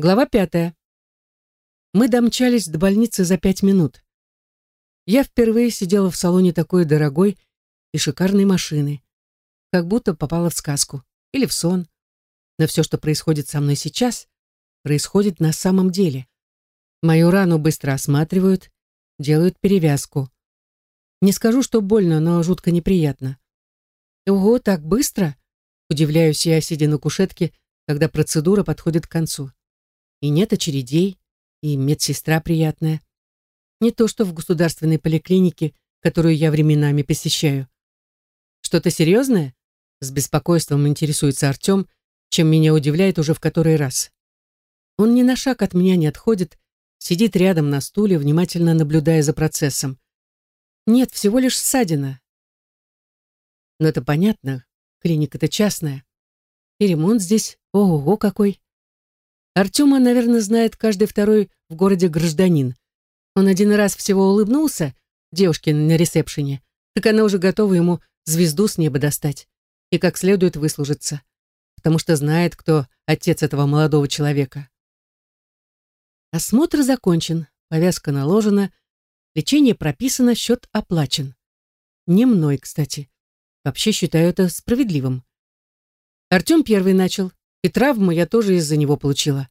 Глава пятая. Мы домчались до больницы за пять минут. Я впервые сидела в салоне такой дорогой и шикарной машины. Как будто попала в сказку или в сон. Но все, что происходит со мной сейчас, происходит на самом деле. Мою рану быстро осматривают, делают перевязку. Не скажу, что больно, но жутко неприятно. Ого, так быстро? Удивляюсь я, сидя на кушетке, когда процедура подходит к концу. И нет очередей, и медсестра приятная. Не то, что в государственной поликлинике, которую я временами посещаю. Что-то серьезное? С беспокойством интересуется Артем, чем меня удивляет уже в который раз. Он ни на шаг от меня не отходит, сидит рядом на стуле, внимательно наблюдая за процессом. Нет, всего лишь ссадина. Но это понятно, клиника-то частная. И ремонт здесь, ого-го какой. Артема, наверное, знает каждый второй в городе гражданин. Он один раз всего улыбнулся девушке на ресепшене, так она уже готова ему звезду с неба достать и как следует выслужиться, потому что знает, кто отец этого молодого человека. Осмотр закончен, повязка наложена, лечение прописано, счет оплачен. Не мной, кстати. Вообще считаю это справедливым. Артем первый начал, и травму я тоже из-за него получила.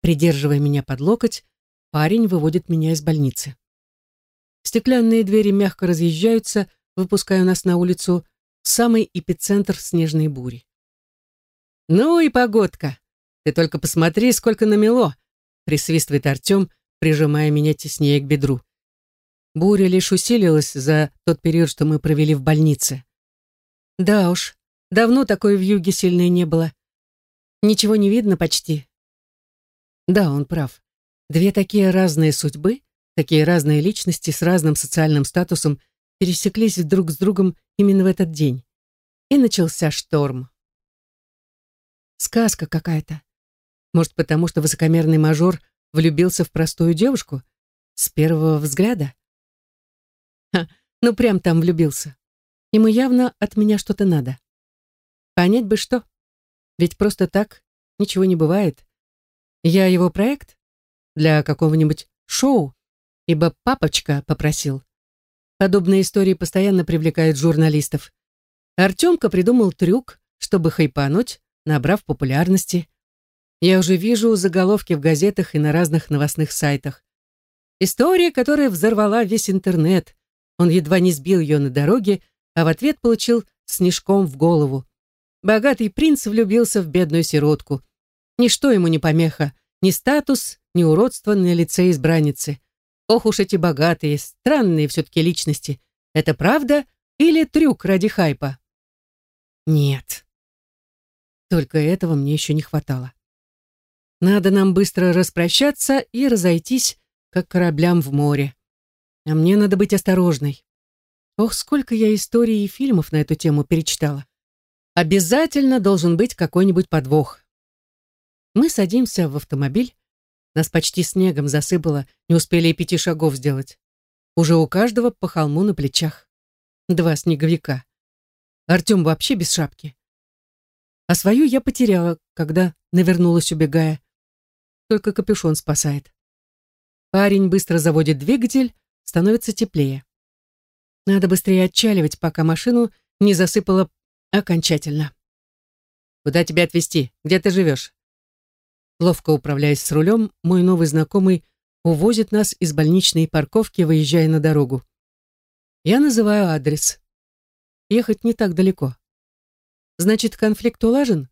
Придерживая меня под локоть, парень выводит меня из больницы. Стеклянные двери мягко разъезжаются, выпуская нас на улицу, самый эпицентр снежной бури. «Ну и погодка! Ты только посмотри, сколько намело!» присвистывает Артем, прижимая меня теснее к бедру. Буря лишь усилилась за тот период, что мы провели в больнице. Да уж, давно такой вьюги сильной не было. Ничего не видно почти. Да, он прав. Две такие разные судьбы, такие разные личности с разным социальным статусом пересеклись друг с другом именно в этот день. И начался шторм. Сказка какая-то. Может, потому что высокомерный мажор влюбился в простую девушку? С первого взгляда? Ха, ну прям там влюбился. Ему явно от меня что-то надо. Понять бы что. Ведь просто так ничего не бывает. Я его проект для какого-нибудь шоу, ибо папочка попросил. Подобные истории постоянно привлекают журналистов. Артемка придумал трюк, чтобы хайпануть, набрав популярности. Я уже вижу заголовки в газетах и на разных новостных сайтах. История, которая взорвала весь интернет. Он едва не сбил ее на дороге, а в ответ получил снежком в голову. Богатый принц влюбился в бедную сиротку. Ничто ему не помеха, ни статус, ни уродство на лице избранницы. Ох уж эти богатые, странные все-таки личности. Это правда или трюк ради хайпа? Нет. Только этого мне еще не хватало. Надо нам быстро распрощаться и разойтись, как кораблям в море. А мне надо быть осторожной. Ох, сколько я историй и фильмов на эту тему перечитала. Обязательно должен быть какой-нибудь подвох. Мы садимся в автомобиль. Нас почти снегом засыпало, не успели и пяти шагов сделать. Уже у каждого по холму на плечах. Два снеговика. Артем вообще без шапки. А свою я потеряла, когда навернулась, убегая. Только капюшон спасает. Парень быстро заводит двигатель, становится теплее. Надо быстрее отчаливать, пока машину не засыпало окончательно. «Куда тебя отвезти? Где ты живешь?» Ловко управляясь с рулем, мой новый знакомый увозит нас из больничной парковки, выезжая на дорогу. Я называю адрес. Ехать не так далеко. Значит, конфликт улажен?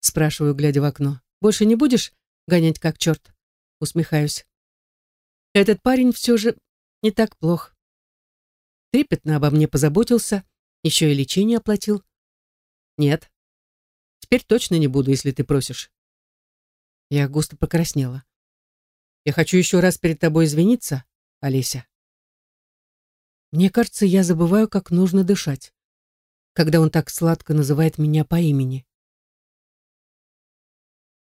Спрашиваю, глядя в окно. Больше не будешь гонять как черт? Усмехаюсь. Этот парень все же не так плох. Трепетно обо мне позаботился, еще и лечение оплатил. Нет. Теперь точно не буду, если ты просишь. Я густо покраснела. Я хочу еще раз перед тобой извиниться, Олеся. Мне кажется, я забываю, как нужно дышать, когда он так сладко называет меня по имени.